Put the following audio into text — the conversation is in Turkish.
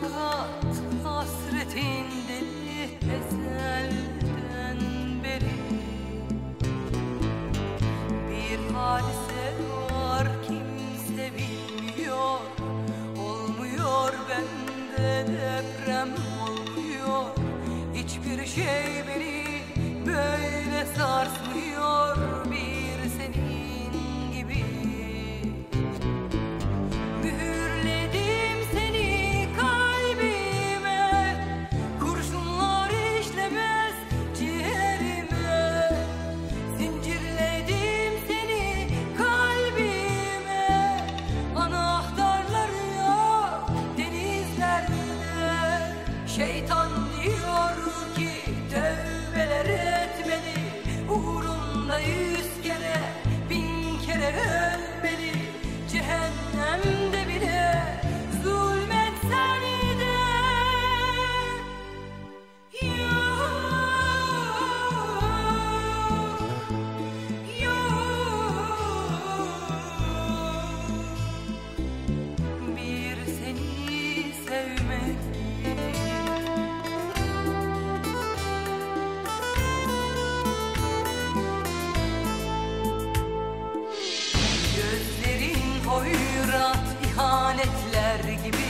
Fakat hasretin deli ezelden beri Bir hadise var kimse bilmiyor. Olmuyor bende deprem olmuyor. Hiçbir şey beni böyle sarsmıyor. Bir 谁懂？İhanetler gibi